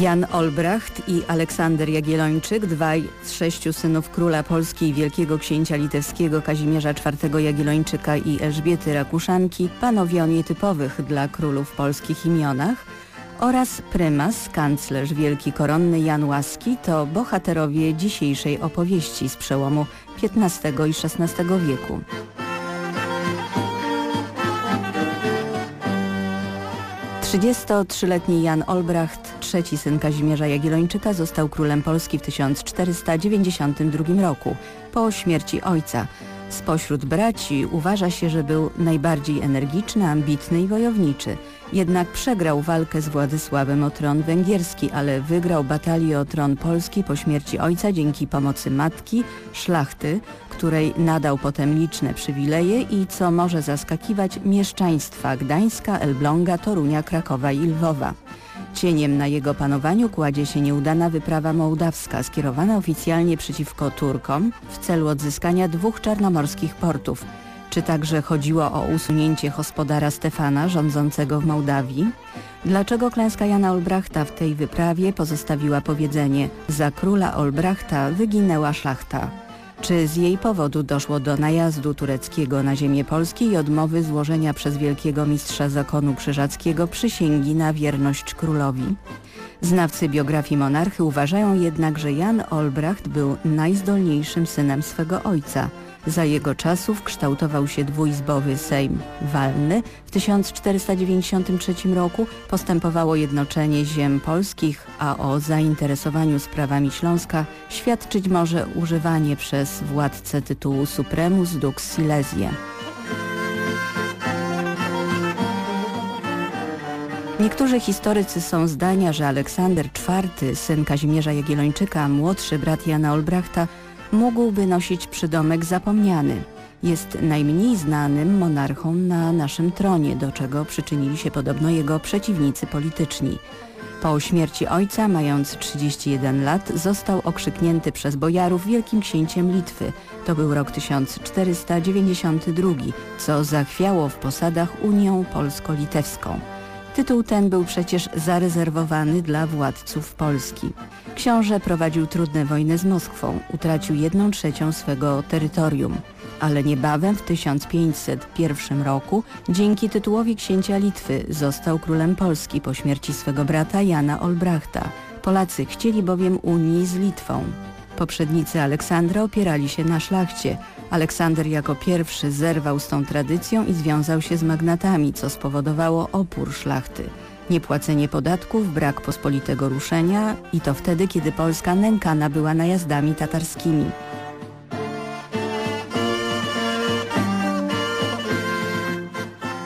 Jan Olbracht i Aleksander Jagiellończyk, dwaj z sześciu synów króla Polski i wielkiego księcia litewskiego Kazimierza IV Jagiellończyka i Elżbiety Rakuszanki, panowie o nietypowych dla królów polskich imionach oraz prymas, kanclerz wielki koronny Jan Łaski to bohaterowie dzisiejszej opowieści z przełomu XV i XVI wieku. 33-letni Jan Olbracht, trzeci syn Kazimierza Jagiellończyka, został królem Polski w 1492 roku, po śmierci ojca. Spośród braci uważa się, że był najbardziej energiczny, ambitny i wojowniczy. Jednak przegrał walkę z Władysławem o tron węgierski, ale wygrał batalię o tron polski po śmierci ojca dzięki pomocy matki, szlachty, której nadał potem liczne przywileje i, co może zaskakiwać, mieszczaństwa Gdańska, Elbląga, Torunia, Krakowa i Lwowa. Cieniem na jego panowaniu kładzie się nieudana wyprawa mołdawska skierowana oficjalnie przeciwko Turkom w celu odzyskania dwóch czarnomorskich portów. Czy także chodziło o usunięcie gospodara Stefana rządzącego w Mołdawii? Dlaczego klęska Jana Olbrachta w tej wyprawie pozostawiła powiedzenie za króla Olbrachta wyginęła szlachta? Czy z jej powodu doszło do najazdu tureckiego na ziemię Polski i odmowy złożenia przez wielkiego mistrza zakonu krzyżackiego przysięgi na wierność królowi? Znawcy biografii monarchy uważają jednak, że Jan Olbracht był najzdolniejszym synem swego ojca – za jego czasów kształtował się dwuizbowy Sejm Walny. W 1493 roku postępowało jednoczenie ziem polskich, a o zainteresowaniu sprawami Śląska świadczyć może używanie przez władcę tytułu Supremus Dux Silesia. Niektórzy historycy są zdania, że Aleksander IV, syn Kazimierza Jagiellończyka, młodszy brat Jana Olbrachta, mógłby nosić przydomek zapomniany. Jest najmniej znanym monarchą na naszym tronie, do czego przyczynili się podobno jego przeciwnicy polityczni. Po śmierci ojca, mając 31 lat, został okrzyknięty przez bojarów wielkim księciem Litwy. To był rok 1492, co zachwiało w posadach Unią Polsko-Litewską. Tytuł ten był przecież zarezerwowany dla władców Polski. Książę prowadził trudne wojny z Moskwą, utracił jedną trzecią swego terytorium. Ale niebawem w 1501 roku dzięki tytułowi księcia Litwy został królem Polski po śmierci swego brata Jana Olbrachta. Polacy chcieli bowiem Unii z Litwą. Poprzednicy Aleksandra opierali się na szlachcie. Aleksander jako pierwszy zerwał z tą tradycją i związał się z magnatami, co spowodowało opór szlachty. Niepłacenie podatków, brak pospolitego ruszenia i to wtedy, kiedy Polska nękana była najazdami tatarskimi.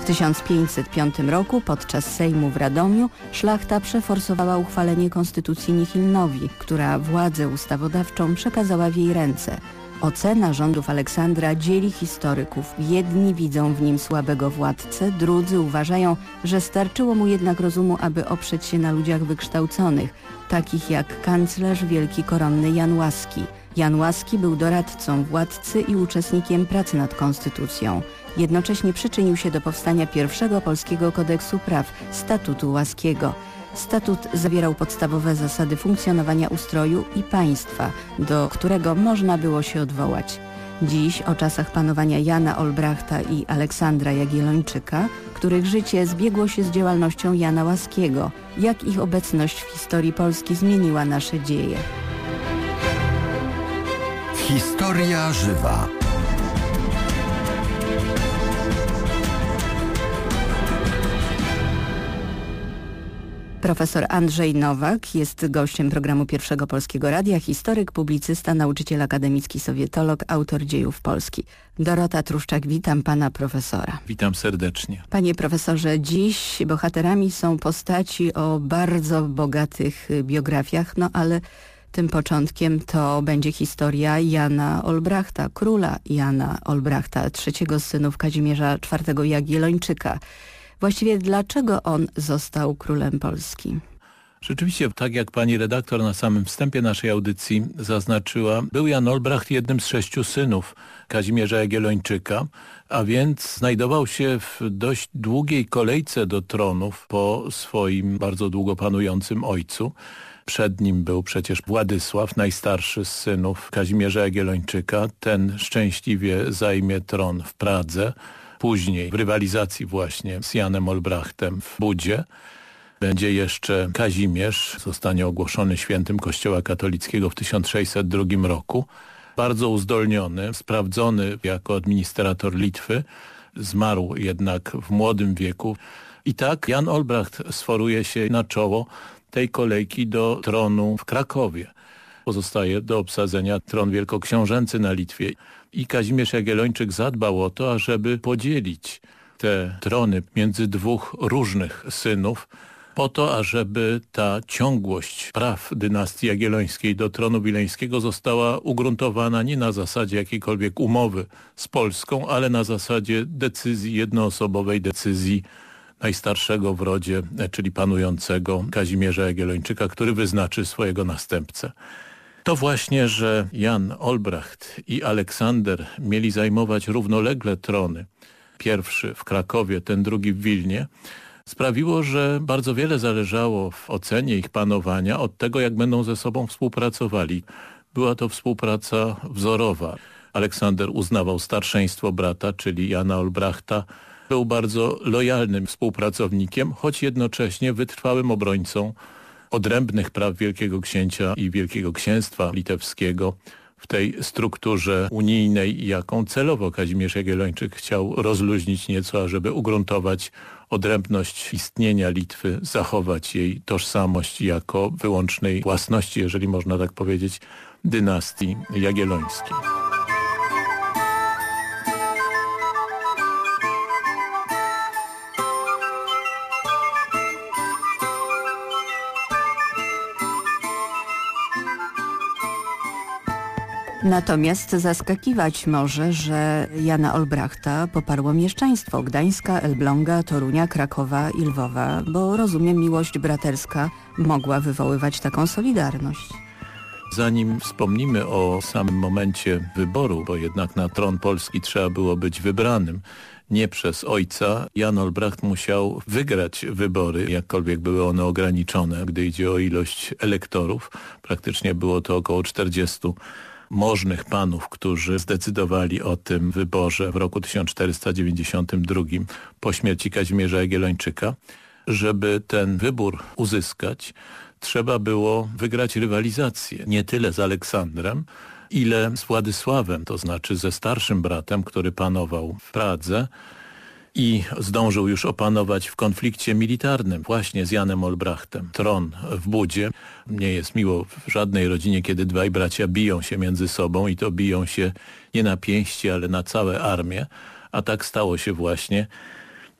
W 1505 roku podczas Sejmu w Radomiu szlachta przeforsowała uchwalenie konstytucji Nihilnowi, która władzę ustawodawczą przekazała w jej ręce. Ocena rządów Aleksandra dzieli historyków. Jedni widzą w nim słabego władcę, drudzy uważają, że starczyło mu jednak rozumu, aby oprzeć się na ludziach wykształconych, takich jak kanclerz wielki koronny Jan Łaski. Jan Łaski był doradcą władcy i uczestnikiem pracy nad konstytucją. Jednocześnie przyczynił się do powstania pierwszego polskiego kodeksu praw, Statutu Łaskiego. Statut zawierał podstawowe zasady funkcjonowania ustroju i państwa, do którego można było się odwołać. Dziś o czasach panowania Jana Olbrachta i Aleksandra Jagiellończyka, których życie zbiegło się z działalnością Jana Łaskiego, jak ich obecność w historii Polski zmieniła nasze dzieje. Historia żywa. Profesor Andrzej Nowak jest gościem programu Pierwszego Polskiego Radia, historyk, publicysta, nauczyciel akademicki, sowietolog, autor dziejów Polski. Dorota Truszczak, witam pana profesora. Witam serdecznie. Panie profesorze, dziś bohaterami są postaci o bardzo bogatych biografiach, no ale tym początkiem to będzie historia Jana Olbrachta, króla Jana Olbrachta, trzeciego z synów Kazimierza IV Jagiellończyka. Właściwie dlaczego on został królem Polski? Rzeczywiście, tak jak pani redaktor na samym wstępie naszej audycji zaznaczyła, był Jan Olbracht jednym z sześciu synów Kazimierza Jagiellończyka, a więc znajdował się w dość długiej kolejce do tronów po swoim bardzo długo panującym ojcu. Przed nim był przecież Władysław, najstarszy z synów Kazimierza Jagiellończyka. Ten szczęśliwie zajmie tron w Pradze, później w rywalizacji właśnie z Janem Olbrachtem w Budzie. Będzie jeszcze Kazimierz, zostanie ogłoszony świętym Kościoła katolickiego w 1602 roku. Bardzo uzdolniony, sprawdzony jako administrator Litwy, zmarł jednak w młodym wieku. I tak Jan Olbracht sforuje się na czoło tej kolejki do tronu w Krakowie. Pozostaje do obsadzenia tron wielkoksiążęcy na Litwie. I Kazimierz Jagiellończyk zadbał o to, ażeby podzielić te trony między dwóch różnych synów, po to, ażeby ta ciągłość praw dynastii jagiellońskiej do tronu wileńskiego została ugruntowana nie na zasadzie jakiejkolwiek umowy z Polską, ale na zasadzie decyzji, jednoosobowej decyzji najstarszego w rodzie, czyli panującego Kazimierza Jagiellończyka, który wyznaczy swojego następcę. To właśnie, że Jan Olbracht i Aleksander mieli zajmować równolegle trony, pierwszy w Krakowie, ten drugi w Wilnie, sprawiło, że bardzo wiele zależało w ocenie ich panowania od tego, jak będą ze sobą współpracowali. Była to współpraca wzorowa. Aleksander uznawał starszeństwo brata, czyli Jana Olbrachta, był bardzo lojalnym współpracownikiem, choć jednocześnie wytrwałym obrońcą odrębnych praw Wielkiego Księcia i Wielkiego Księstwa Litewskiego w tej strukturze unijnej, jaką celowo Kazimierz Jagiellończyk chciał rozluźnić nieco, ażeby ugruntować odrębność istnienia Litwy, zachować jej tożsamość jako wyłącznej własności, jeżeli można tak powiedzieć, dynastii jagiellońskiej. Natomiast zaskakiwać może, że Jana Olbrachta poparło mieszczaństwo Gdańska, Elbląga, Torunia, Krakowa i Lwowa, bo rozumiem miłość braterska mogła wywoływać taką solidarność. Zanim wspomnimy o samym momencie wyboru, bo jednak na tron Polski trzeba było być wybranym, nie przez ojca, Jan Olbracht musiał wygrać wybory, jakkolwiek były one ograniczone, gdy idzie o ilość elektorów. Praktycznie było to około 40 możnych panów, którzy zdecydowali o tym wyborze w roku 1492 po śmierci Kazimierza Jagiellończyka. Żeby ten wybór uzyskać, trzeba było wygrać rywalizację nie tyle z Aleksandrem, ile z Władysławem, to znaczy ze starszym bratem, który panował w Pradze, i zdążył już opanować w konflikcie militarnym właśnie z Janem Olbrachtem. Tron w Budzie. Nie jest miło w żadnej rodzinie, kiedy dwaj bracia biją się między sobą i to biją się nie na pięści, ale na całe armię, a tak stało się właśnie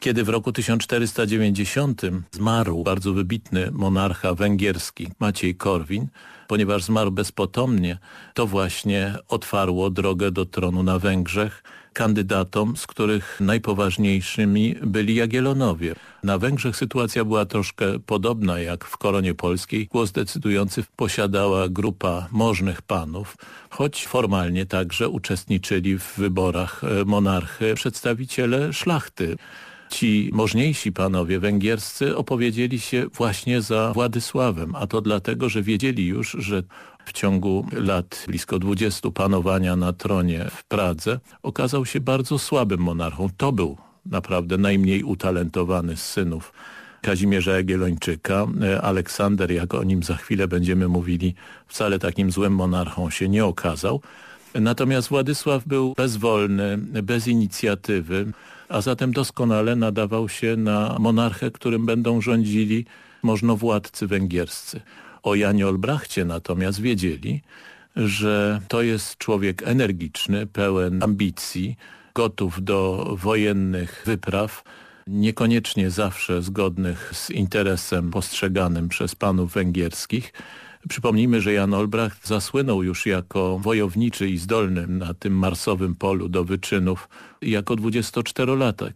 kiedy w roku 1490 zmarł bardzo wybitny monarcha węgierski Maciej Korwin, ponieważ zmarł bezpotomnie, to właśnie otwarło drogę do tronu na Węgrzech, kandydatom, z których najpoważniejszymi byli Jagiellonowie. Na Węgrzech sytuacja była troszkę podobna jak w koronie polskiej. Głos decydujący posiadała grupa możnych panów, choć formalnie także uczestniczyli w wyborach e, monarchy przedstawiciele szlachty ci możniejsi panowie węgierscy opowiedzieli się właśnie za Władysławem, a to dlatego, że wiedzieli już, że w ciągu lat blisko 20 panowania na tronie w Pradze okazał się bardzo słabym monarchą. To był naprawdę najmniej utalentowany z synów Kazimierza Jagiellończyka. Aleksander, jak o nim za chwilę będziemy mówili, wcale takim złym monarchą się nie okazał. Natomiast Władysław był bezwolny, bez inicjatywy, a zatem doskonale nadawał się na monarchę, którym będą rządzili możnowładcy węgierscy. O Janie Olbrachcie natomiast wiedzieli, że to jest człowiek energiczny, pełen ambicji, gotów do wojennych wypraw, niekoniecznie zawsze zgodnych z interesem postrzeganym przez panów węgierskich. Przypomnijmy, że Jan Olbracht zasłynął już jako wojowniczy i zdolny na tym marsowym polu do wyczynów jako 24-latek,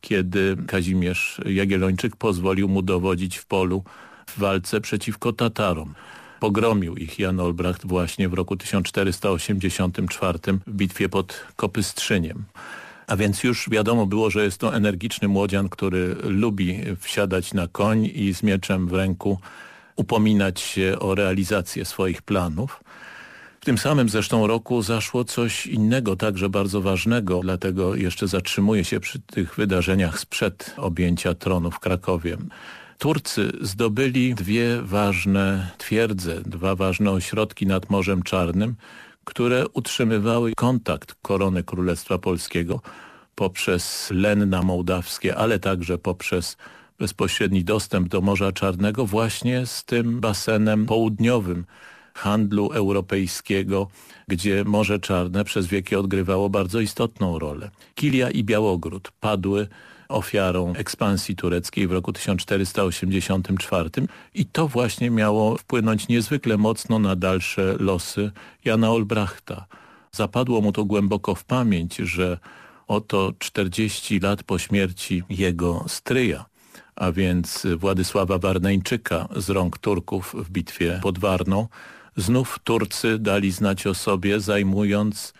kiedy Kazimierz Jagiellończyk pozwolił mu dowodzić w polu w walce przeciwko Tatarom. Pogromił ich Jan Olbracht właśnie w roku 1484 w bitwie pod Kopystrzyniem. A więc już wiadomo było, że jest to energiczny młodzian, który lubi wsiadać na koń i z mieczem w ręku upominać się o realizację swoich planów. W tym samym zresztą roku zaszło coś innego, także bardzo ważnego, dlatego jeszcze zatrzymuję się przy tych wydarzeniach sprzed objęcia tronu w Krakowie. Turcy zdobyli dwie ważne twierdze, dwa ważne ośrodki nad Morzem Czarnym, które utrzymywały kontakt korony Królestwa Polskiego poprzez Lenna Mołdawskie, ale także poprzez bezpośredni dostęp do Morza Czarnego właśnie z tym basenem południowym handlu europejskiego, gdzie Morze Czarne przez wieki odgrywało bardzo istotną rolę. Kilia i Białogród padły ofiarą ekspansji tureckiej w roku 1484 i to właśnie miało wpłynąć niezwykle mocno na dalsze losy Jana Olbrachta. Zapadło mu to głęboko w pamięć, że oto 40 lat po śmierci jego stryja, a więc Władysława Warneńczyka z rąk Turków w bitwie pod Warną, znów Turcy dali znać o sobie, zajmując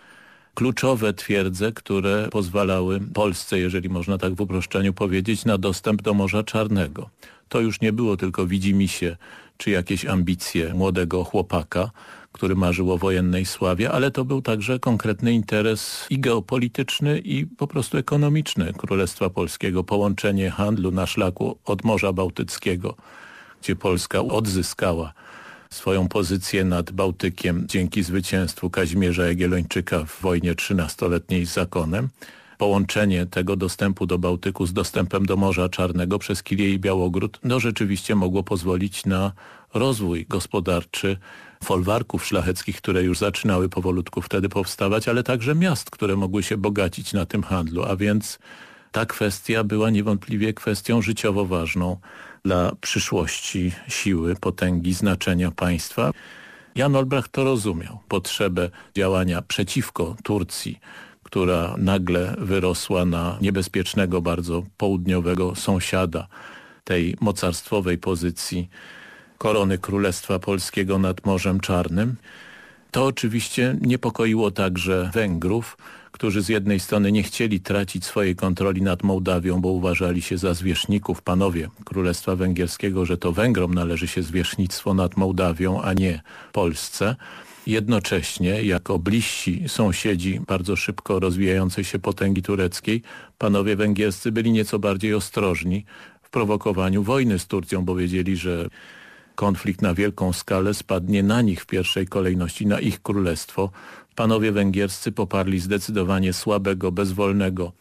kluczowe twierdze, które pozwalały Polsce, jeżeli można tak w uproszczeniu powiedzieć, na dostęp do Morza Czarnego. To już nie było tylko widzimisię czy jakieś ambicje młodego chłopaka, który marzył o wojennej sławie, ale to był także konkretny interes i geopolityczny i po prostu ekonomiczny Królestwa Polskiego. Połączenie handlu na szlaku od Morza Bałtyckiego, gdzie Polska odzyskała swoją pozycję nad Bałtykiem dzięki zwycięstwu Kazimierza Jagiellończyka w wojnie trzynastoletniej z zakonem. Połączenie tego dostępu do Bałtyku z dostępem do Morza Czarnego przez Kilię i Białogród no rzeczywiście mogło pozwolić na rozwój gospodarczy folwarków szlacheckich, które już zaczynały powolutku wtedy powstawać, ale także miast, które mogły się bogacić na tym handlu, a więc ta kwestia była niewątpliwie kwestią życiowo ważną dla przyszłości siły, potęgi, znaczenia państwa. Jan Olbracht to rozumiał, potrzebę działania przeciwko Turcji, która nagle wyrosła na niebezpiecznego bardzo południowego sąsiada tej mocarstwowej pozycji korony Królestwa Polskiego nad Morzem Czarnym. To oczywiście niepokoiło także Węgrów, którzy z jednej strony nie chcieli tracić swojej kontroli nad Mołdawią, bo uważali się za zwierzchników, panowie Królestwa Węgierskiego, że to Węgrom należy się zwierzchnictwo nad Mołdawią, a nie Polsce. Jednocześnie, jako bliżsi sąsiedzi bardzo szybko rozwijającej się potęgi tureckiej, panowie węgierscy byli nieco bardziej ostrożni w prowokowaniu wojny z Turcją, bo wiedzieli, że konflikt na wielką skalę spadnie na nich w pierwszej kolejności, na ich królestwo. Panowie węgierscy poparli zdecydowanie słabego, bezwolnego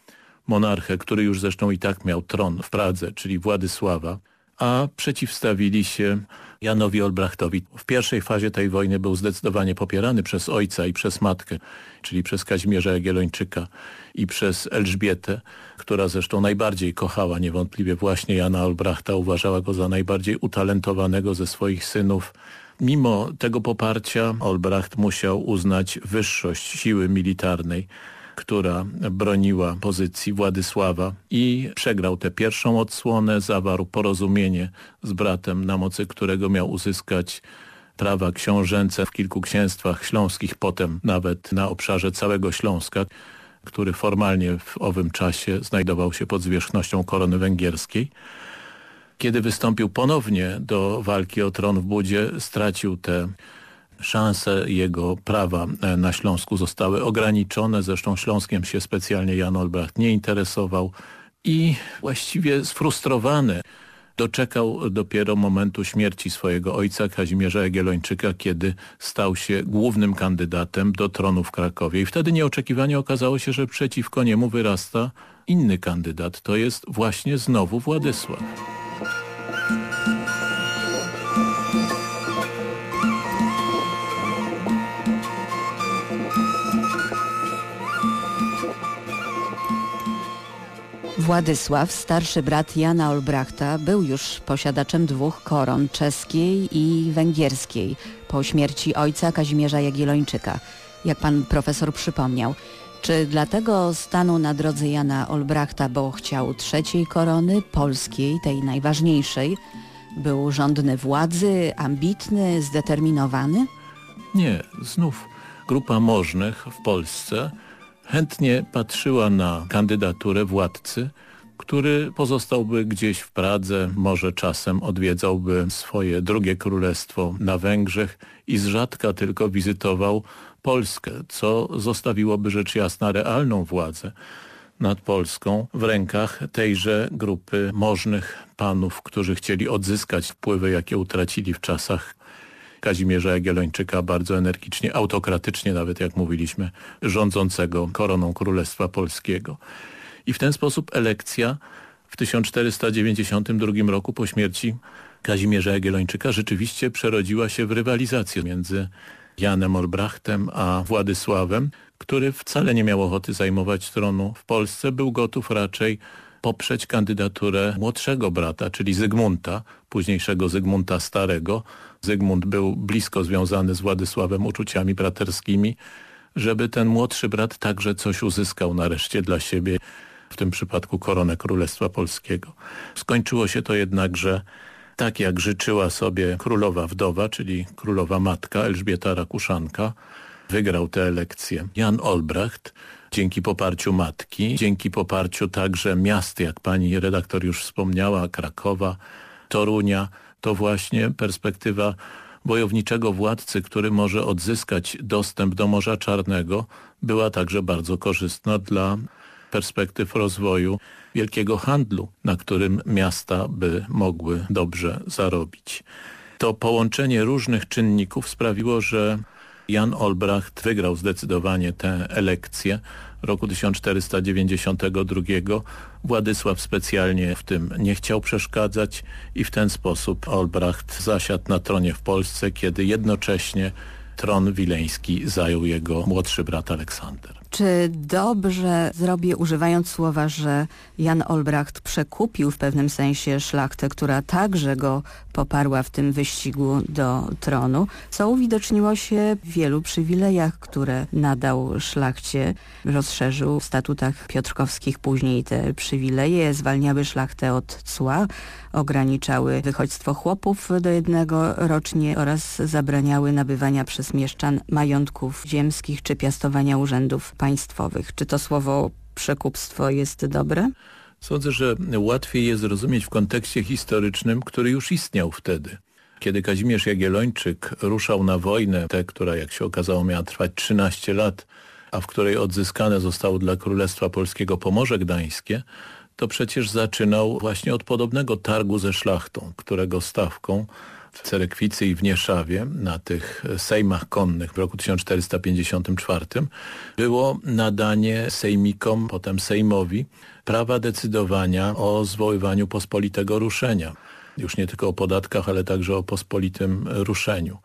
monarchę, który już zresztą i tak miał tron w Pradze, czyli Władysława, a przeciwstawili się Janowi Olbrachtowi. W pierwszej fazie tej wojny był zdecydowanie popierany przez ojca i przez matkę, czyli przez Kazimierza Jagiellończyka i przez Elżbietę, która zresztą najbardziej kochała niewątpliwie właśnie Jana Olbrachta, uważała go za najbardziej utalentowanego ze swoich synów. Mimo tego poparcia Olbracht musiał uznać wyższość siły militarnej która broniła pozycji Władysława i przegrał tę pierwszą odsłonę, zawarł porozumienie z bratem, na mocy którego miał uzyskać prawa książęce w kilku księstwach śląskich, potem nawet na obszarze całego Śląska, który formalnie w owym czasie znajdował się pod zwierzchnością korony węgierskiej. Kiedy wystąpił ponownie do walki o tron w Budzie, stracił te szanse jego prawa e, na Śląsku zostały ograniczone. Zresztą Śląskiem się specjalnie Jan Olbracht nie interesował i właściwie sfrustrowany doczekał dopiero momentu śmierci swojego ojca Kazimierza Jagiellończyka, kiedy stał się głównym kandydatem do tronu w Krakowie. I wtedy nieoczekiwanie okazało się, że przeciwko niemu wyrasta inny kandydat. To jest właśnie znowu Władysław. Władysław, starszy brat Jana Olbrachta, był już posiadaczem dwóch koron, czeskiej i węgierskiej, po śmierci ojca Kazimierza Jagiellończyka, jak pan profesor przypomniał. Czy dlatego stanął na drodze Jana Olbrachta, bo chciał trzeciej korony, polskiej, tej najważniejszej, Był żądny władzy, ambitny, zdeterminowany? Nie, znów grupa możnych w Polsce chętnie patrzyła na kandydaturę władcy, który pozostałby gdzieś w Pradze, może czasem odwiedzałby swoje drugie królestwo na Węgrzech i z rzadka tylko wizytował Polskę, co zostawiłoby rzecz jasna realną władzę nad Polską w rękach tejże grupy możnych panów, którzy chcieli odzyskać wpływy, jakie utracili w czasach Kazimierza Jagiellończyka bardzo energicznie, autokratycznie nawet jak mówiliśmy, rządzącego koroną Królestwa Polskiego. I w ten sposób elekcja w 1492 roku po śmierci Kazimierza Jagiellończyka rzeczywiście przerodziła się w rywalizację między Janem Olbrachtem a Władysławem, który wcale nie miał ochoty zajmować tronu w Polsce, był gotów raczej poprzeć kandydaturę młodszego brata, czyli Zygmunta, późniejszego Zygmunta Starego. Zygmunt był blisko związany z Władysławem uczuciami braterskimi, żeby ten młodszy brat także coś uzyskał nareszcie dla siebie, w tym przypadku koronę Królestwa Polskiego. Skończyło się to jednakże tak jak życzyła sobie królowa wdowa, czyli królowa matka Elżbieta Rakuszanka, wygrał tę elekcję Jan Olbracht dzięki poparciu matki, dzięki poparciu także miast, jak pani redaktor już wspomniała, Krakowa, Torunia, to właśnie perspektywa wojowniczego władcy, który może odzyskać dostęp do Morza Czarnego, była także bardzo korzystna dla perspektyw rozwoju wielkiego handlu, na którym miasta by mogły dobrze zarobić. To połączenie różnych czynników sprawiło, że Jan Olbracht wygrał zdecydowanie tę elekcję roku 1492. Władysław specjalnie w tym nie chciał przeszkadzać i w ten sposób Olbracht zasiadł na tronie w Polsce, kiedy jednocześnie tron wileński zajął jego młodszy brat Aleksander. Czy dobrze zrobię, używając słowa, że Jan Olbracht przekupił w pewnym sensie szlachtę, która także go poparła w tym wyścigu do tronu, co uwidoczniło się w wielu przywilejach, które nadał szlachcie. Rozszerzył w statutach piotrkowskich później te przywileje, zwalniały szlachtę od cła, ograniczały wychodźstwo chłopów do jednego rocznie oraz zabraniały nabywania przez mieszczan majątków ziemskich czy piastowania urzędów państwowych. Czy to słowo przekupstwo jest dobre? Sądzę, że łatwiej je zrozumieć w kontekście historycznym, który już istniał wtedy. Kiedy Kazimierz Jagiellończyk ruszał na wojnę, tę, która jak się okazało miała trwać 13 lat, a w której odzyskane zostało dla Królestwa Polskiego Pomorze Gdańskie, to przecież zaczynał właśnie od podobnego targu ze szlachtą, którego stawką w Cerekwicy i w Nieszawie na tych sejmach konnych w roku 1454 było nadanie sejmikom, potem sejmowi prawa decydowania o zwoływaniu pospolitego ruszenia. Już nie tylko o podatkach, ale także o pospolitym ruszeniu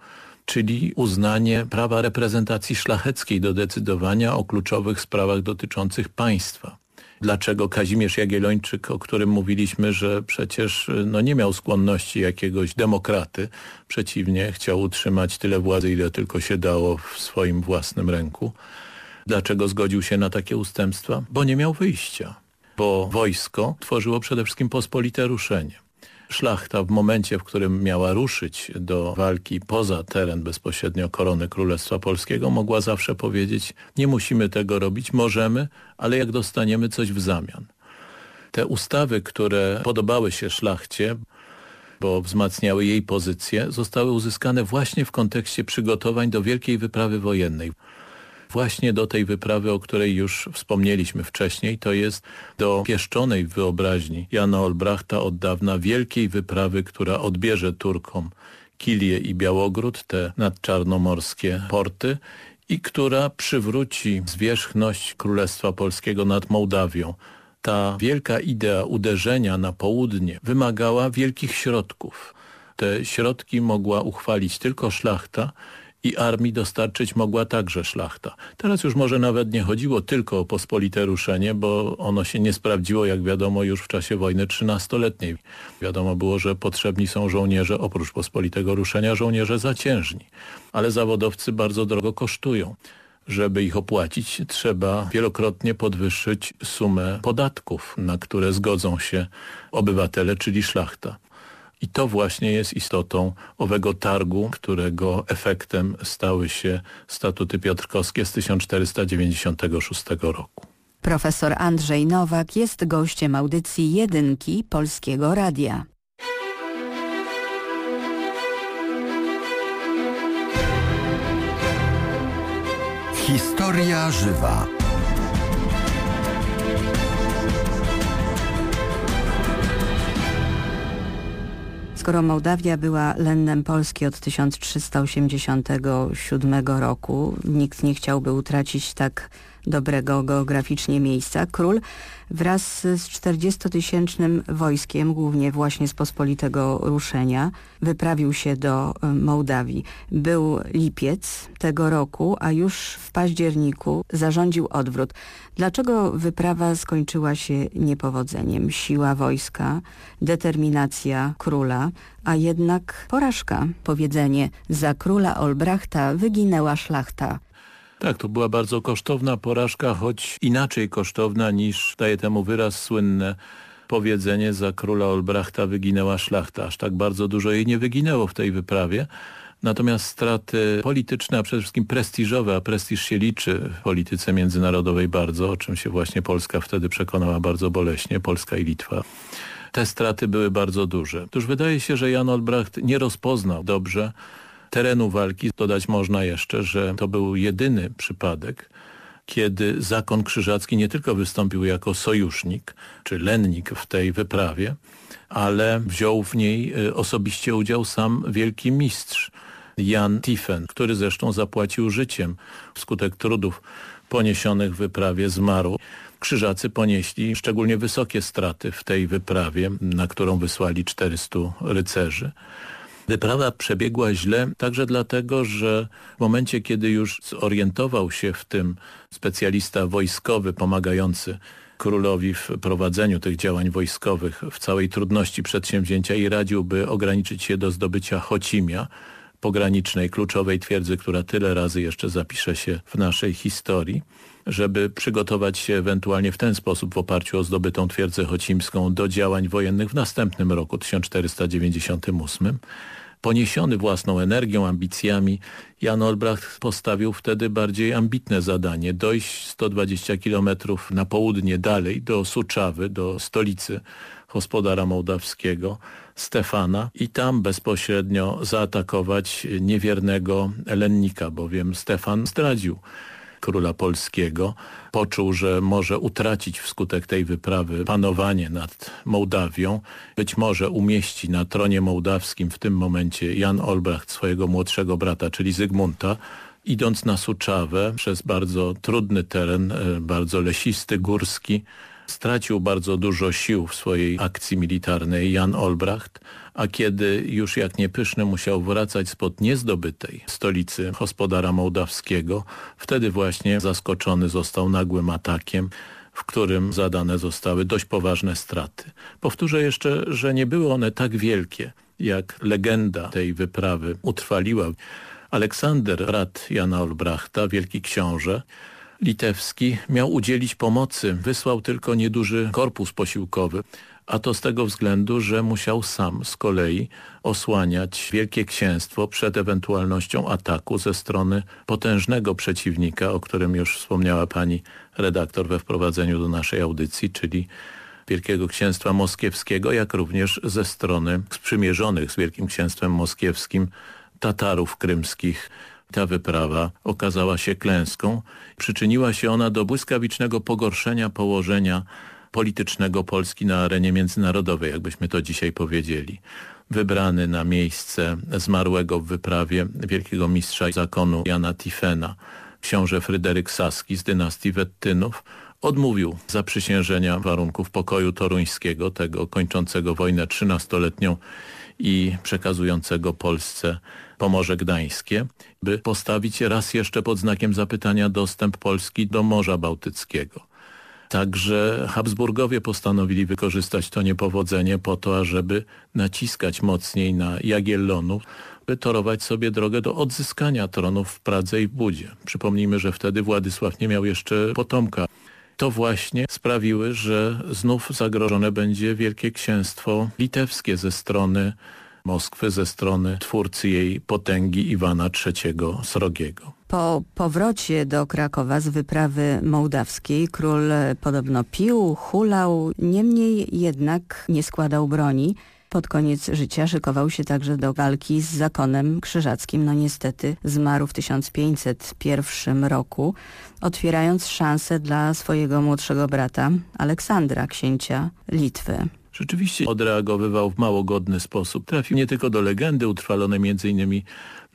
czyli uznanie prawa reprezentacji szlacheckiej do decydowania o kluczowych sprawach dotyczących państwa dlaczego Kazimierz Jagiellończyk, o którym mówiliśmy, że przecież no, nie miał skłonności jakiegoś demokraty, przeciwnie, chciał utrzymać tyle władzy, ile tylko się dało w swoim własnym ręku. Dlaczego zgodził się na takie ustępstwa? Bo nie miał wyjścia, bo wojsko tworzyło przede wszystkim pospolite ruszenie szlachta w momencie, w którym miała ruszyć do walki poza teren bezpośrednio korony Królestwa Polskiego, mogła zawsze powiedzieć, nie musimy tego robić, możemy, ale jak dostaniemy coś w zamian. Te ustawy, które podobały się szlachcie, bo wzmacniały jej pozycję, zostały uzyskane właśnie w kontekście przygotowań do wielkiej wyprawy wojennej właśnie do tej wyprawy, o której już wspomnieliśmy wcześniej, to jest do pieszczonej wyobraźni Jana Olbrachta od dawna wielkiej wyprawy, która odbierze Turkom Kilię i Białogród, te nadczarnomorskie porty i która przywróci zwierzchność Królestwa Polskiego nad Mołdawią. Ta wielka idea uderzenia na południe wymagała wielkich środków. Te środki mogła uchwalić tylko szlachta i armii dostarczyć mogła także szlachta. Teraz już może nawet nie chodziło tylko o pospolite ruszenie, bo ono się nie sprawdziło, jak wiadomo, już w czasie wojny trzynastoletniej. Wiadomo było, że potrzebni są żołnierze, oprócz pospolitego ruszenia, żołnierze zaciężni. Ale zawodowcy bardzo drogo kosztują. Żeby ich opłacić, trzeba wielokrotnie podwyższyć sumę podatków, na które zgodzą się obywatele, czyli szlachta. I to właśnie jest istotą owego targu, którego efektem stały się statuty piotrkowskie z 1496 roku. Profesor Andrzej Nowak jest gościem audycji Jedynki Polskiego Radia. Historia żywa. Skoro Mołdawia była lennem Polski od 1387 roku, nikt nie chciałby utracić tak dobrego geograficznie miejsca, król wraz z 40-tysięcznym wojskiem, głównie właśnie z pospolitego ruszenia, wyprawił się do e, Mołdawii. Był lipiec tego roku, a już w październiku zarządził odwrót. Dlaczego wyprawa skończyła się niepowodzeniem? Siła wojska, determinacja króla, a jednak porażka. Powiedzenie za króla Olbrachta wyginęła szlachta. Tak, to była bardzo kosztowna porażka, choć inaczej kosztowna niż daje temu wyraz słynne powiedzenie za króla Olbrachta wyginęła szlachta. Aż tak bardzo dużo jej nie wyginęło w tej wyprawie. Natomiast straty polityczne, a przede wszystkim prestiżowe, a prestiż się liczy w polityce międzynarodowej bardzo, o czym się właśnie Polska wtedy przekonała bardzo boleśnie, Polska i Litwa. Te straty były bardzo duże. Otóż wydaje się, że Jan Olbracht nie rozpoznał dobrze terenu walki. Dodać można jeszcze, że to był jedyny przypadek, kiedy zakon krzyżacki nie tylko wystąpił jako sojusznik czy lennik w tej wyprawie, ale wziął w niej e, osobiście udział sam wielki mistrz Jan Tiffen, który zresztą zapłacił życiem wskutek trudów poniesionych w wyprawie zmarł. Krzyżacy ponieśli szczególnie wysokie straty w tej wyprawie, na którą wysłali 400 rycerzy. Wyprawa przebiegła źle także dlatego, że w momencie, kiedy już zorientował się w tym specjalista wojskowy pomagający królowi w prowadzeniu tych działań wojskowych w całej trudności przedsięwzięcia i radziłby ograniczyć się do zdobycia Chocimia, pogranicznej, kluczowej twierdzy, która tyle razy jeszcze zapisze się w naszej historii, żeby przygotować się ewentualnie w ten sposób w oparciu o zdobytą twierdzę chocimską do działań wojennych w następnym roku 1498. Poniesiony własną energią, ambicjami, Jan Olbracht postawił wtedy bardziej ambitne zadanie. Dojść 120 kilometrów na południe dalej do Suczawy, do stolicy gospodara mołdawskiego, Stefana i tam bezpośrednio zaatakować niewiernego lennika, bowiem Stefan zdradził króla polskiego, poczuł, że może utracić wskutek tej wyprawy panowanie nad Mołdawią. Być może umieści na tronie mołdawskim w tym momencie Jan Olbracht swojego młodszego brata, czyli Zygmunta, idąc na Suczawę przez bardzo trudny teren, e, bardzo lesisty, górski, stracił bardzo dużo sił w swojej akcji militarnej Jan Olbracht, a kiedy już jak niepyszny musiał wracać spod niezdobytej stolicy gospodara mołdawskiego, wtedy właśnie zaskoczony został nagłym atakiem, w którym zadane zostały dość poważne straty. Powtórzę jeszcze, że nie były one tak wielkie, jak legenda tej wyprawy utrwaliła. Aleksander, brat Jana Olbrachta, wielki książę, litewski miał udzielić pomocy. Wysłał tylko nieduży korpus posiłkowy, a to z tego względu, że musiał sam z kolei osłaniać Wielkie Księstwo przed ewentualnością ataku ze strony potężnego przeciwnika, o którym już wspomniała pani redaktor we wprowadzeniu do naszej audycji, czyli Wielkiego Księstwa Moskiewskiego, jak również ze strony sprzymierzonych z Wielkim Księstwem Moskiewskim Tatarów krymskich, ta wyprawa okazała się klęską. Przyczyniła się ona do błyskawicznego pogorszenia położenia politycznego Polski na arenie międzynarodowej, jakbyśmy to dzisiaj powiedzieli. Wybrany na miejsce zmarłego w wyprawie wielkiego mistrza zakonu Jana Tifena, książę Fryderyk Saski z dynastii Wettynów, odmówił zaprzysiężenia warunków pokoju toruńskiego, tego kończącego wojnę trzynastoletnią i przekazującego Polsce Pomorze Gdańskie, by postawić raz jeszcze pod znakiem zapytania dostęp Polski do Morza Bałtyckiego. Także Habsburgowie postanowili wykorzystać to niepowodzenie po to, ażeby naciskać mocniej na Jagiellonów, by torować sobie drogę do odzyskania tronów w Pradze i w Budzie. Przypomnijmy, że wtedy Władysław nie miał jeszcze potomka to właśnie sprawiły, że znów zagrożone będzie Wielkie Księstwo Litewskie ze strony Moskwy, ze strony twórcy jej potęgi Iwana III Srogiego. Po powrocie do Krakowa z wyprawy mołdawskiej król podobno pił, hulał, niemniej jednak nie składał broni. Pod koniec życia szykował się także do walki z zakonem krzyżackim. No niestety zmarł w 1501 roku, otwierając szansę dla swojego młodszego brata Aleksandra, księcia Litwy. Rzeczywiście odreagowywał w mało godny sposób. Trafił nie tylko do legendy utrwalonej innymi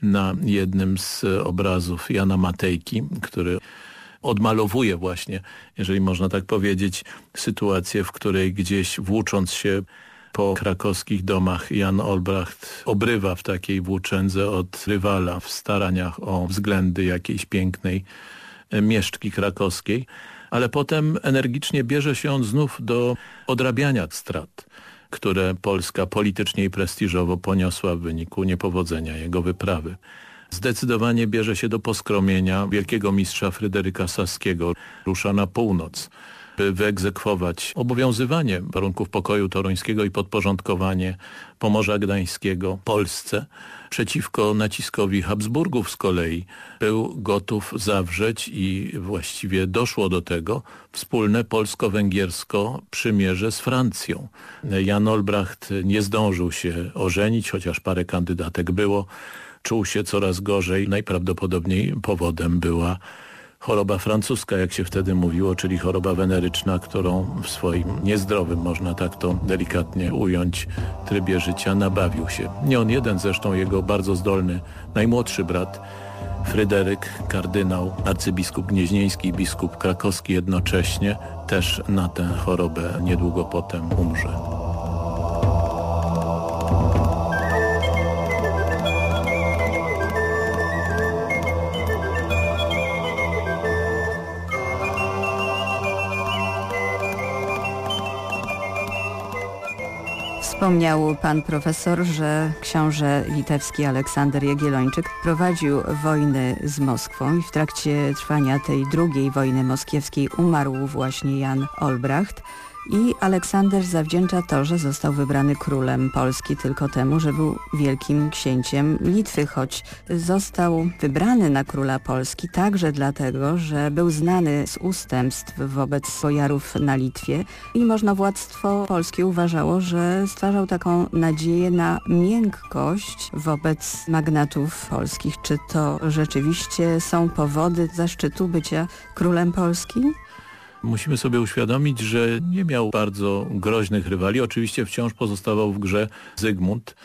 na jednym z obrazów Jana Matejki, który odmalowuje właśnie, jeżeli można tak powiedzieć, sytuację, w której gdzieś włócząc się po krakowskich domach Jan Olbracht obrywa w takiej włóczędze od rywala w staraniach o względy jakiejś pięknej mieszczki krakowskiej, ale potem energicznie bierze się on znów do odrabiania strat, które Polska politycznie i prestiżowo poniosła w wyniku niepowodzenia jego wyprawy. Zdecydowanie bierze się do poskromienia wielkiego mistrza Fryderyka Saskiego. Rusza na północ by wyegzekwować obowiązywanie warunków pokoju toruńskiego i podporządkowanie Pomorza Gdańskiego Polsce. Przeciwko naciskowi Habsburgów z kolei był gotów zawrzeć i właściwie doszło do tego wspólne polsko-węgiersko przymierze z Francją. Jan Olbracht nie zdążył się ożenić, chociaż parę kandydatek było. Czuł się coraz gorzej. Najprawdopodobniej powodem była choroba francuska, jak się wtedy mówiło, czyli choroba weneryczna, którą w swoim niezdrowym, można tak to delikatnie ująć, trybie życia nabawił się. Nie on jeden, zresztą jego bardzo zdolny, najmłodszy brat, Fryderyk, kardynał, arcybiskup gnieźnieński i biskup krakowski jednocześnie też na tę chorobę niedługo potem umrze. Wspomniał pan profesor, że książę litewski Aleksander Jagiellończyk prowadził wojny z Moskwą i w trakcie trwania tej drugiej wojny moskiewskiej umarł właśnie Jan Olbracht. I Aleksander zawdzięcza to, że został wybrany królem Polski tylko temu, że był wielkim księciem Litwy, choć został wybrany na króla Polski także dlatego, że był znany z ustępstw wobec bojarów na Litwie i władztwo polskie uważało, że stwarzał taką nadzieję na miękkość wobec magnatów polskich. Czy to rzeczywiście są powody zaszczytu bycia królem Polski? Musimy sobie uświadomić, że nie miał bardzo groźnych rywali. Oczywiście wciąż pozostawał w grze Zygmunt,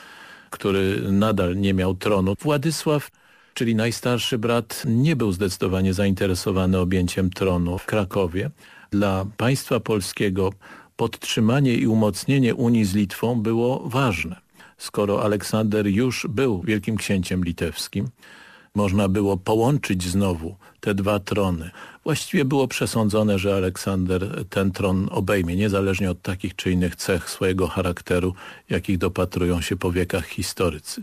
który nadal nie miał tronu. Władysław, czyli najstarszy brat, nie był zdecydowanie zainteresowany objęciem tronu w Krakowie. Dla państwa polskiego podtrzymanie i umocnienie Unii z Litwą było ważne. Skoro Aleksander już był wielkim księciem litewskim, można było połączyć znowu te dwa trony. Właściwie było przesądzone, że Aleksander ten tron obejmie, niezależnie od takich czy innych cech swojego charakteru, jakich dopatrują się po wiekach historycy.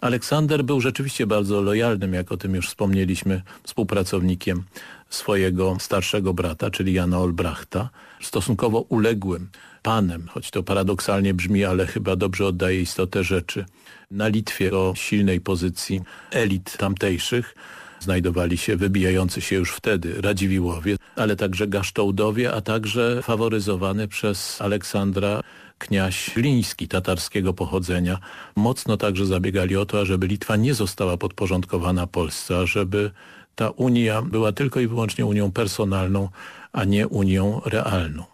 Aleksander był rzeczywiście bardzo lojalnym, jak o tym już wspomnieliśmy, współpracownikiem swojego starszego brata, czyli Jana Olbrachta, stosunkowo uległym panem, choć to paradoksalnie brzmi, ale chyba dobrze oddaje istotę rzeczy. Na Litwie o silnej pozycji elit tamtejszych znajdowali się wybijający się już wtedy Radziwiłowie, ale także Gasztołdowie, a także faworyzowany przez Aleksandra kniaź Gliński tatarskiego pochodzenia. Mocno także zabiegali o to, ażeby Litwa nie została podporządkowana Polsce, a żeby ta Unia była tylko i wyłącznie Unią personalną, a nie Unią realną.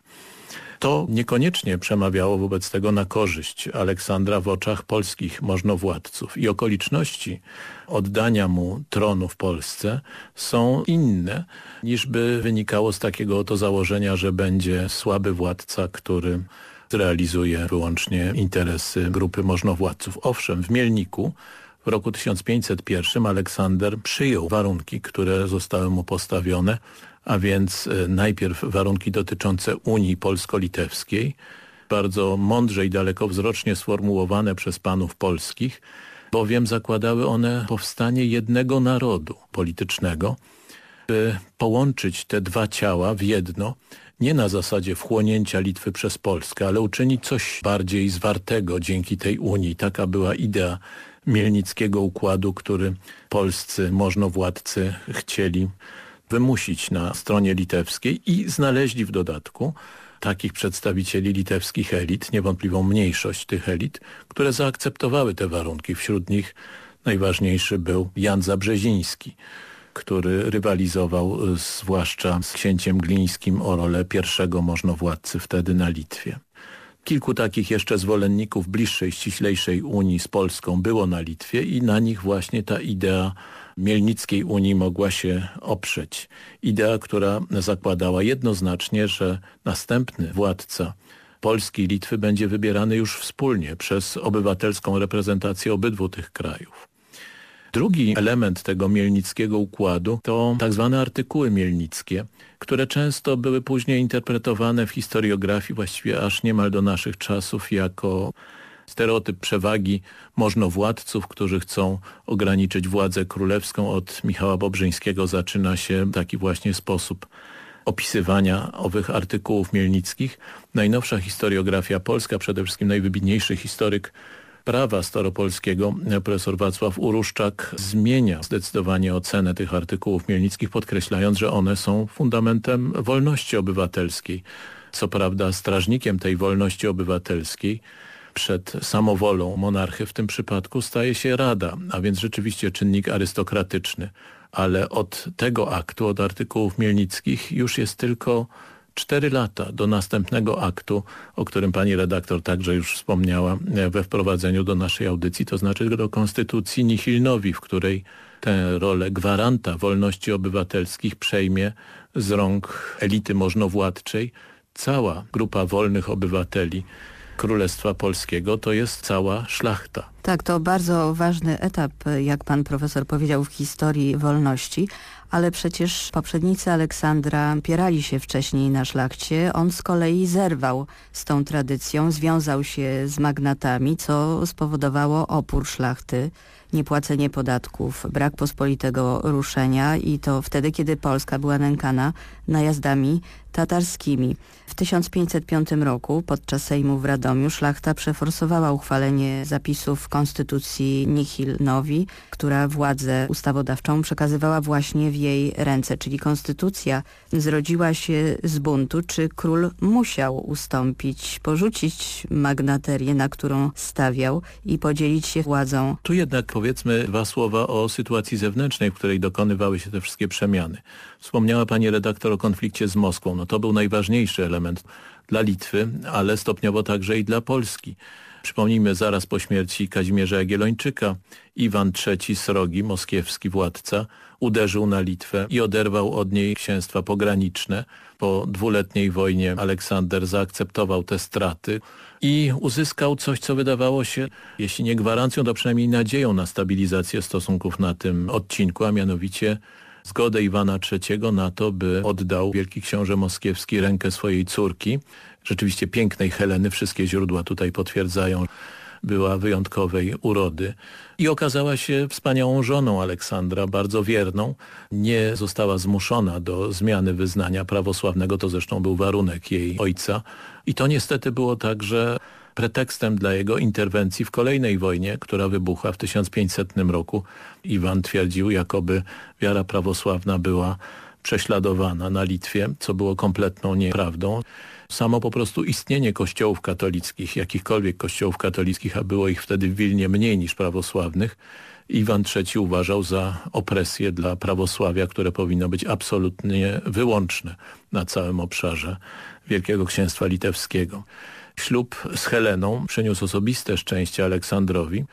To niekoniecznie przemawiało wobec tego na korzyść Aleksandra w oczach polskich możnowładców i okoliczności oddania mu tronu w Polsce są inne niż by wynikało z takiego oto założenia, że będzie słaby władca, który zrealizuje wyłącznie interesy grupy możnowładców. Owszem, w Mielniku w roku 1501 Aleksander przyjął warunki, które zostały mu postawione, a więc e, najpierw warunki dotyczące Unii Polsko-Litewskiej, bardzo mądrze i dalekowzrocznie sformułowane przez panów polskich, bowiem zakładały one powstanie jednego narodu politycznego, by połączyć te dwa ciała w jedno, nie na zasadzie wchłonięcia Litwy przez Polskę, ale uczynić coś bardziej zwartego dzięki tej Unii. Taka była idea Mielnickiego Układu, który polscy możnowładcy chcieli wymusić na stronie litewskiej i znaleźli w dodatku takich przedstawicieli litewskich elit, niewątpliwą mniejszość tych elit, które zaakceptowały te warunki. Wśród nich najważniejszy był Jan Zabrzeziński, który rywalizował zwłaszcza z księciem Glińskim o rolę pierwszego możnowładcy wtedy na Litwie. Kilku takich jeszcze zwolenników bliższej, ściślejszej Unii z Polską było na Litwie i na nich właśnie ta idea Mielnickiej Unii mogła się oprzeć. Idea, która zakładała jednoznacznie, że następny władca Polski i Litwy będzie wybierany już wspólnie przez obywatelską reprezentację obydwu tych krajów. Drugi element tego mielnickiego układu to tak zwane artykuły mielnickie, które często były później interpretowane w historiografii właściwie aż niemal do naszych czasów jako stereotyp przewagi możnowładców, którzy chcą ograniczyć władzę królewską. Od Michała Bobrzyńskiego zaczyna się taki właśnie sposób opisywania owych artykułów mielnickich. Najnowsza historiografia polska, przede wszystkim najwybitniejszy historyk prawa staropolskiego, profesor Wacław Uruszczak zmienia zdecydowanie ocenę tych artykułów mielnickich, podkreślając, że one są fundamentem wolności obywatelskiej. Co prawda strażnikiem tej wolności obywatelskiej przed samowolą monarchy w tym przypadku staje się Rada, a więc rzeczywiście czynnik arystokratyczny. Ale od tego aktu, od artykułów mielnickich już jest tylko cztery lata do następnego aktu, o którym pani redaktor także już wspomniała we wprowadzeniu do naszej audycji, to znaczy do Konstytucji Nihilnowi, w której tę rolę gwaranta wolności obywatelskich przejmie z rąk elity możnowładczej cała grupa wolnych obywateli, Królestwa Polskiego to jest cała szlachta. Tak, to bardzo ważny etap, jak pan profesor powiedział, w historii wolności, ale przecież poprzednicy Aleksandra pierali się wcześniej na szlachcie. On z kolei zerwał z tą tradycją, związał się z magnatami, co spowodowało opór szlachty niepłacenie podatków, brak pospolitego ruszenia i to wtedy, kiedy Polska była nękana najazdami tatarskimi. W 1505 roku podczas Sejmu w Radomiu szlachta przeforsowała uchwalenie zapisów Konstytucji Nihil Nowi, która władzę ustawodawczą przekazywała właśnie w jej ręce, czyli konstytucja zrodziła się z buntu, czy król musiał ustąpić, porzucić magnaterię, na którą stawiał i podzielić się władzą. Tu jednak powiedzmy dwa słowa o sytuacji zewnętrznej, w której dokonywały się te wszystkie przemiany. Wspomniała pani redaktor o konflikcie z Moskwą. No to był najważniejszy element dla Litwy, ale stopniowo także i dla Polski. Przypomnijmy, zaraz po śmierci Kazimierza Jagiellończyka Iwan III Srogi, moskiewski władca, uderzył na Litwę i oderwał od niej księstwa pograniczne. Po dwuletniej wojnie Aleksander zaakceptował te straty i uzyskał coś, co wydawało się, jeśli nie gwarancją, to przynajmniej nadzieją na stabilizację stosunków na tym odcinku, a mianowicie zgodę Iwana III na to, by oddał wielki książę moskiewski rękę swojej córki, rzeczywiście pięknej Heleny, wszystkie źródła tutaj potwierdzają, była wyjątkowej urody i okazała się wspaniałą żoną Aleksandra, bardzo wierną. Nie została zmuszona do zmiany wyznania prawosławnego, to zresztą był warunek jej ojca. I to niestety było także pretekstem dla jego interwencji w kolejnej wojnie, która wybuchła w 1500 roku. Iwan twierdził, jakoby wiara prawosławna była prześladowana na Litwie, co było kompletną nieprawdą. Samo po prostu istnienie kościołów katolickich, jakichkolwiek kościołów katolickich, a było ich wtedy w Wilnie mniej niż prawosławnych, Iwan III uważał za opresję dla prawosławia, które powinno być absolutnie wyłączne na całym obszarze Wielkiego Księstwa Litewskiego. Ślub z Heleną przyniósł osobiste szczęście Aleksandrowi.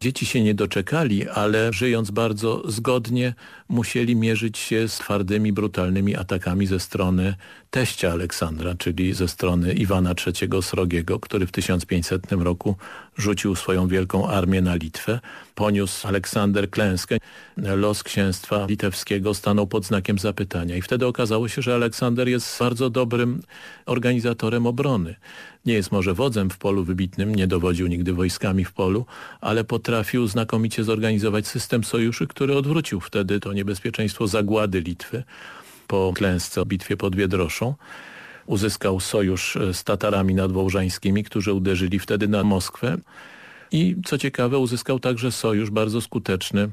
Dzieci się nie doczekali, ale żyjąc bardzo zgodnie musieli mierzyć się z twardymi, brutalnymi atakami ze strony teścia Aleksandra, czyli ze strony Iwana III Srogiego, który w 1500 roku rzucił swoją wielką armię na Litwę. Poniósł Aleksander klęskę. Los księstwa litewskiego stanął pod znakiem zapytania i wtedy okazało się, że Aleksander jest bardzo dobrym organizatorem obrony. Nie jest może wodzem w polu wybitnym, nie dowodził nigdy wojskami w polu, ale potrafił znakomicie zorganizować system sojuszy, który odwrócił wtedy to niebezpieczeństwo zagłady Litwy po klęsce bitwie pod Biedroszą. Uzyskał sojusz z Tatarami nadwołżańskimi, którzy uderzyli wtedy na Moskwę. I co ciekawe, uzyskał także sojusz bardzo skuteczny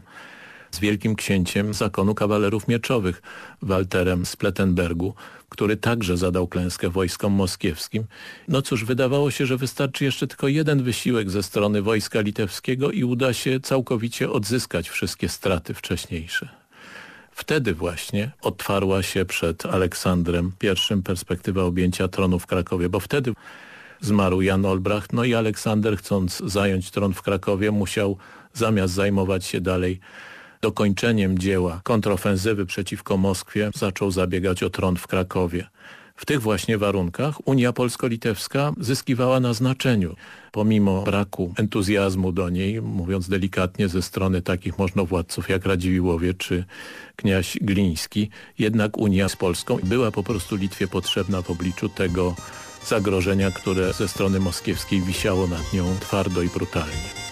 z wielkim księciem zakonu kawalerów mieczowych, Walterem z Plettenbergu, który także zadał klęskę wojskom moskiewskim. No cóż, wydawało się, że wystarczy jeszcze tylko jeden wysiłek ze strony wojska litewskiego i uda się całkowicie odzyskać wszystkie straty wcześniejsze. Wtedy właśnie otwarła się przed Aleksandrem I perspektywa objęcia tronu w Krakowie, bo wtedy zmarł Jan Olbracht, no i Aleksander chcąc zająć tron w Krakowie musiał zamiast zajmować się dalej dokończeniem dzieła kontrofensywy przeciwko Moskwie zaczął zabiegać o tron w Krakowie. W tych właśnie warunkach Unia Polsko-Litewska zyskiwała na znaczeniu. Pomimo braku entuzjazmu do niej, mówiąc delikatnie, ze strony takich możnowładców jak Radziwiłowie czy kniaź Gliński, jednak Unia z Polską była po prostu Litwie potrzebna w obliczu tego zagrożenia, które ze strony moskiewskiej wisiało nad nią twardo i brutalnie.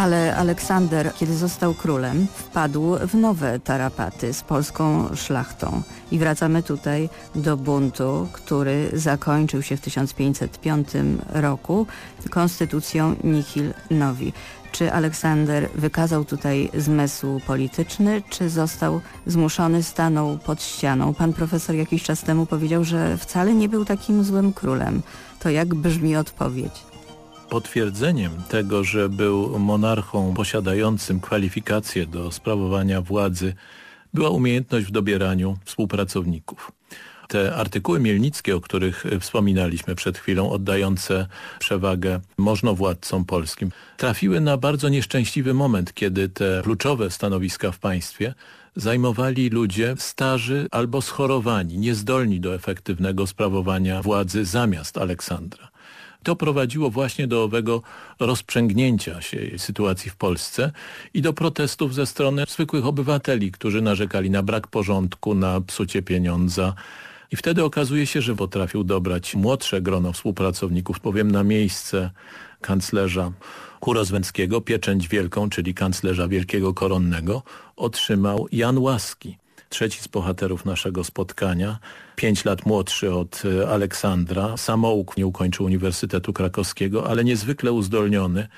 Ale Aleksander, kiedy został królem, wpadł w nowe tarapaty z polską szlachtą. I wracamy tutaj do buntu, który zakończył się w 1505 roku konstytucją Nihil Nowi. Czy Aleksander wykazał tutaj zmysł polityczny, czy został zmuszony, stanął pod ścianą? Pan profesor jakiś czas temu powiedział, że wcale nie był takim złym królem. To jak brzmi odpowiedź? Potwierdzeniem tego, że był monarchą posiadającym kwalifikacje do sprawowania władzy była umiejętność w dobieraniu współpracowników. Te artykuły mielnickie, o których wspominaliśmy przed chwilą, oddające przewagę możnowładcom polskim, trafiły na bardzo nieszczęśliwy moment, kiedy te kluczowe stanowiska w państwie zajmowali ludzie starzy albo schorowani, niezdolni do efektywnego sprawowania władzy zamiast Aleksandra. To prowadziło właśnie do owego rozprzęgnięcia się sytuacji w Polsce i do protestów ze strony zwykłych obywateli, którzy narzekali na brak porządku, na psucie pieniądza. I wtedy okazuje się, że potrafił dobrać młodsze grono współpracowników, powiem na miejsce kanclerza Kurozwęckiego, pieczęć wielką, czyli kanclerza wielkiego koronnego, otrzymał Jan Łaski trzeci z bohaterów naszego spotkania, pięć lat młodszy od e, Aleksandra, samouk nie ukończył Uniwersytetu Krakowskiego, ale niezwykle uzdolniony,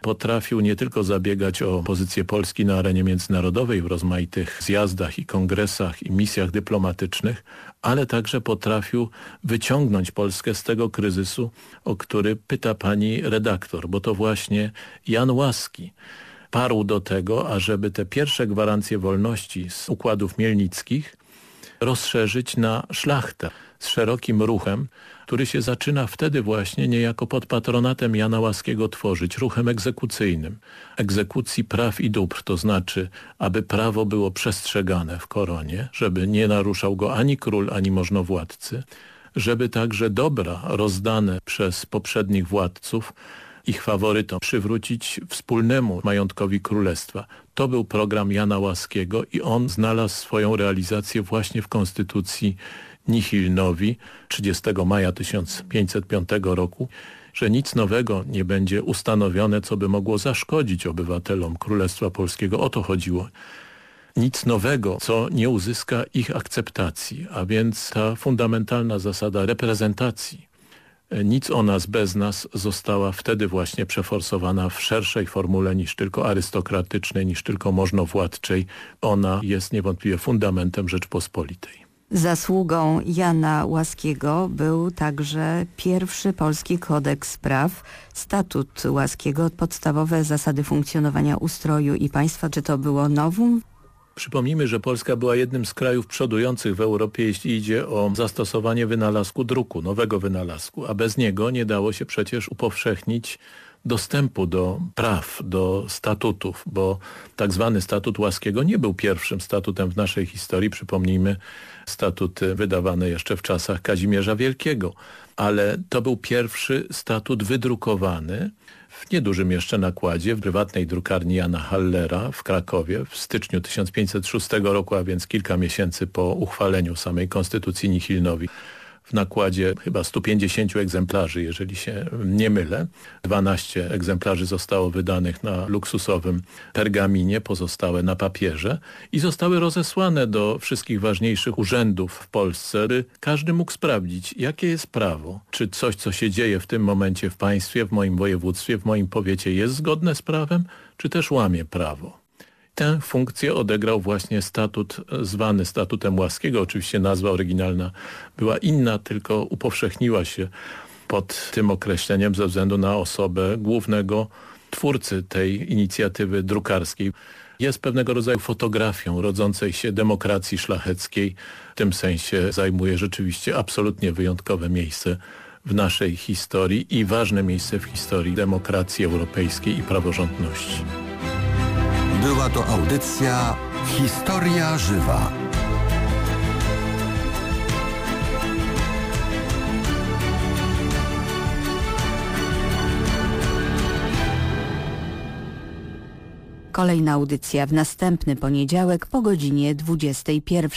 potrafił nie tylko zabiegać o pozycję Polski na arenie międzynarodowej w rozmaitych zjazdach i kongresach i misjach dyplomatycznych, ale także potrafił wyciągnąć Polskę z tego kryzysu, o który pyta pani redaktor, bo to właśnie Jan Łaski parł do tego, ażeby te pierwsze gwarancje wolności z układów mielnickich rozszerzyć na szlachtę z szerokim ruchem, który się zaczyna wtedy właśnie niejako pod patronatem Jana Łaskiego tworzyć, ruchem egzekucyjnym, egzekucji praw i dóbr, to znaczy, aby prawo było przestrzegane w koronie, żeby nie naruszał go ani król, ani możnowładcy, żeby także dobra rozdane przez poprzednich władców ich faworytom, przywrócić wspólnemu majątkowi królestwa. To był program Jana Łaskiego i on znalazł swoją realizację właśnie w konstytucji Nihilnowi 30 maja 1505 roku, że nic nowego nie będzie ustanowione, co by mogło zaszkodzić obywatelom Królestwa Polskiego. O to chodziło nic nowego, co nie uzyska ich akceptacji, a więc ta fundamentalna zasada reprezentacji nic o nas bez nas została wtedy właśnie przeforsowana w szerszej formule niż tylko arystokratycznej, niż tylko możnowładczej. Ona jest niewątpliwie fundamentem Rzeczpospolitej. Zasługą Jana Łaskiego był także pierwszy polski kodeks praw, statut Łaskiego, podstawowe zasady funkcjonowania ustroju i państwa. Czy to było nowum? Przypomnijmy, że Polska była jednym z krajów przodujących w Europie, jeśli idzie o zastosowanie wynalazku druku, nowego wynalazku, a bez niego nie dało się przecież upowszechnić dostępu do praw, do statutów, bo tak zwany statut Łaskiego nie był pierwszym statutem w naszej historii. Przypomnijmy statuty wydawane jeszcze w czasach Kazimierza Wielkiego, ale to był pierwszy statut wydrukowany w niedużym jeszcze nakładzie w prywatnej drukarni Jana Hallera w Krakowie w styczniu 1506 roku, a więc kilka miesięcy po uchwaleniu samej Konstytucji Nihilnowi w nakładzie chyba 150 egzemplarzy, jeżeli się nie mylę. 12 egzemplarzy zostało wydanych na luksusowym pergaminie, pozostałe na papierze i zostały rozesłane do wszystkich ważniejszych urzędów w Polsce. Każdy mógł sprawdzić, jakie jest prawo, czy coś, co się dzieje w tym momencie w państwie, w moim województwie, w moim powiecie jest zgodne z prawem, czy też łamie prawo. Tę funkcję odegrał właśnie statut zwany statutem Łaskiego. Oczywiście nazwa oryginalna była inna, tylko upowszechniła się pod tym określeniem ze względu na osobę głównego twórcy tej inicjatywy drukarskiej. Jest pewnego rodzaju fotografią rodzącej się demokracji szlacheckiej. W tym sensie zajmuje rzeczywiście absolutnie wyjątkowe miejsce w naszej historii i ważne miejsce w historii demokracji europejskiej i praworządności. Była to audycja Historia Żywa. Kolejna audycja w następny poniedziałek po godzinie 21 w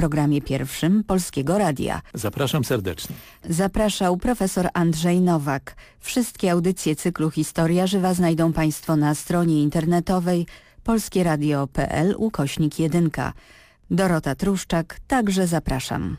programie pierwszym Polskiego Radia. Zapraszam serdecznie. Zapraszał profesor Andrzej Nowak. Wszystkie audycje cyklu Historia Żywa znajdą Państwo na stronie internetowej polskieradio.pl ukośnik 1. Dorota Truszczak, także zapraszam.